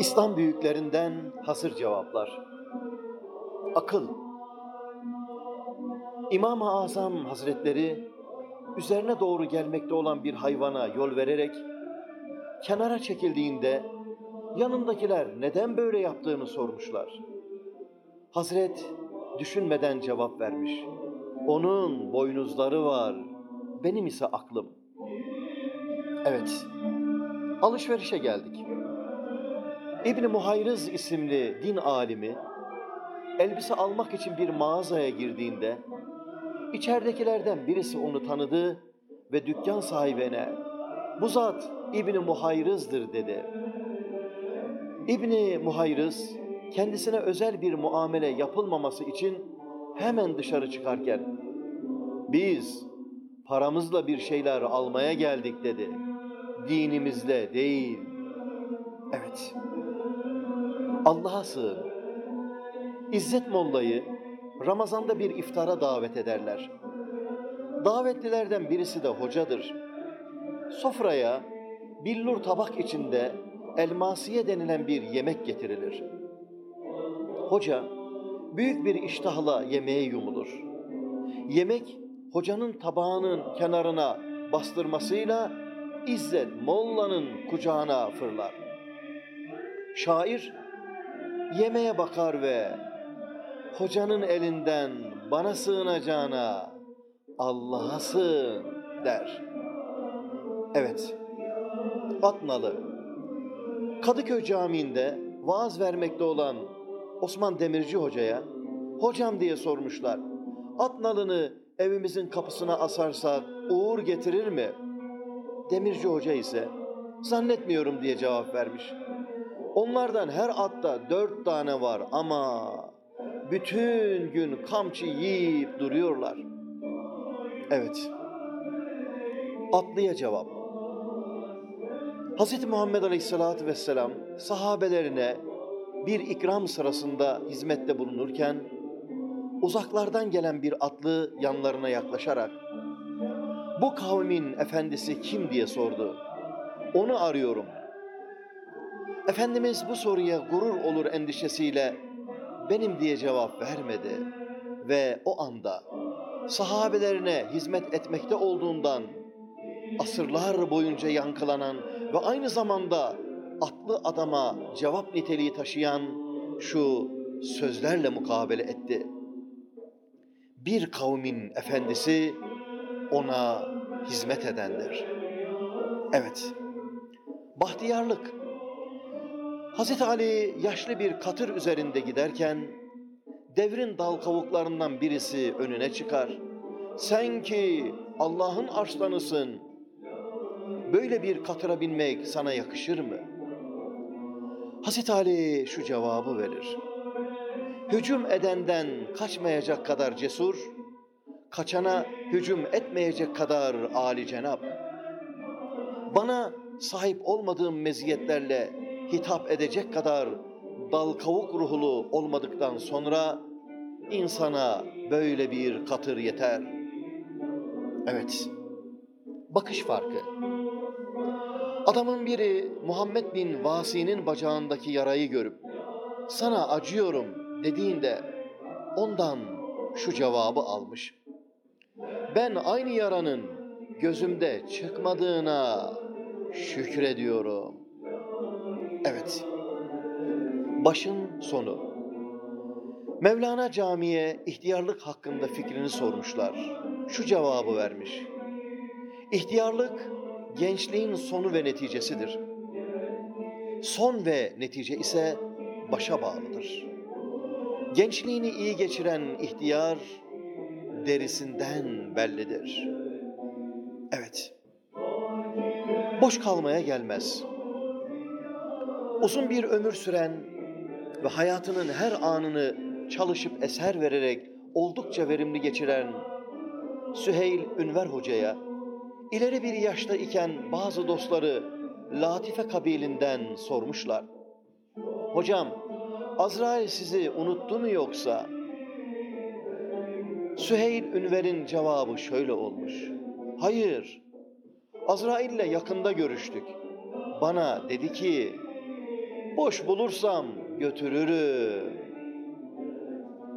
İslam büyüklerinden hasır cevaplar. Akıl. İmam-ı Azam Hazretleri üzerine doğru gelmekte olan bir hayvana yol vererek kenara çekildiğinde yanındakiler neden böyle yaptığını sormuşlar. Hazret düşünmeden cevap vermiş. Onun boynuzları var, benim ise aklım. Evet, alışverişe geldik. İbni Muhayrız isimli din alimi elbise almak için bir mağazaya girdiğinde içeridekilerden birisi onu tanıdı ve dükkan sahibine bu zat İbni Muhayrız'dır dedi. İbni Muhayrız kendisine özel bir muamele yapılmaması için hemen dışarı çıkarken biz paramızla bir şeyler almaya geldik dedi. Dinimizle değil. Evet. Allah'a sığın. İzzet Molla'yı Ramazan'da bir iftara davet ederler. Davetlilerden birisi de hocadır. Sofraya billur tabak içinde elmasiye denilen bir yemek getirilir. Hoca büyük bir iştahla yemeğe yumulur. Yemek hocanın tabağının kenarına bastırmasıyla İzzet Molla'nın kucağına fırlar. Şair yemeğe bakar ve hocanın elinden bana sığınacağına Allah'a sığın der. Evet, Atnalı, Kadıköy Camii'nde vaaz vermekte olan Osman Demirci Hoca'ya, hocam diye sormuşlar, Atnalı'nı evimizin kapısına asarsak uğur getirir mi? Demirci Hoca ise, zannetmiyorum diye cevap vermiş. Onlardan her atta dört tane var ama bütün gün kamçı yiyip duruyorlar. Evet. Atlıya cevap. Hz. Muhammed Aleyhisselatü Vesselam sahabelerine bir ikram sırasında hizmette bulunurken uzaklardan gelen bir atlı yanlarına yaklaşarak bu kavmin efendisi kim diye sordu. Onu arıyorum. Efendimiz bu soruya gurur olur endişesiyle benim diye cevap vermedi ve o anda sahabelerine hizmet etmekte olduğundan asırlar boyunca yankılanan ve aynı zamanda atlı adama cevap niteliği taşıyan şu sözlerle mukabele etti. Bir kavmin efendisi ona hizmet edendir. Evet, bahtiyarlık. Hz. Ali yaşlı bir katır üzerinde giderken devrin dal kavuklarından birisi önüne çıkar. Sen ki Allah'ın arslanısın. Böyle bir katıra binmek sana yakışır mı? Hazreti Ali şu cevabı verir. Hücum edenden kaçmayacak kadar cesur, kaçana hücum etmeyecek kadar âli cenap. Bana sahip olmadığım meziyetlerle hitap edecek kadar dal kavuk ruhlu olmadıktan sonra insana böyle bir katır yeter. Evet, bakış farkı. Adamın biri Muhammed bin Vasi'nin bacağındaki yarayı görüp sana acıyorum dediğinde ondan şu cevabı almış. Ben aynı yaranın gözümde çıkmadığına şükrediyorum. Evet, başın sonu. Mevlana Camii'ye ihtiyarlık hakkında fikrini sormuşlar. Şu cevabı vermiş. İhtiyarlık gençliğin sonu ve neticesidir. Son ve netice ise başa bağlıdır. Gençliğini iyi geçiren ihtiyar derisinden bellidir. Evet, boş kalmaya gelmez. Uzun bir ömür süren ve hayatının her anını çalışıp eser vererek oldukça verimli geçiren Süheyl Ünver Hoca'ya ileri bir yaşta iken bazı dostları Latife kabilinden sormuşlar. Hocam, Azrail sizi unuttu mu yoksa? Süheyl Ünver'in cevabı şöyle olmuş. Hayır, Azrail'le yakında görüştük. Bana dedi ki, Boş bulursam götürürüm.